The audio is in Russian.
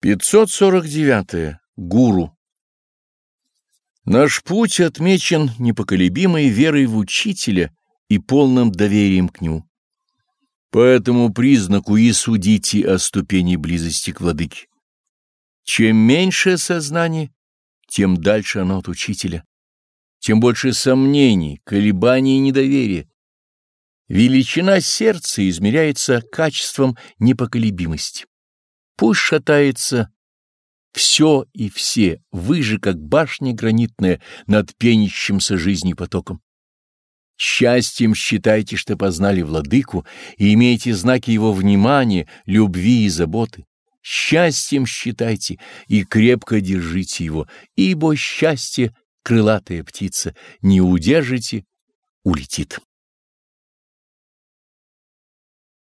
549. -е. Гуру. Наш путь отмечен непоколебимой верой в учителя и полным доверием к нему. По этому признаку и судите о ступени близости к владыке. Чем меньше сознание, тем дальше оно от учителя, тем больше сомнений, колебаний и недоверия. Величина сердца измеряется качеством непоколебимости. Пусть шатается все и все, вы же, как башня гранитная над пенящимся жизнью потоком. Счастьем считайте, что познали владыку и имеете знаки его внимания, любви и заботы. Счастьем считайте и крепко держите его, ибо счастье — крылатая птица, не удержите — улетит.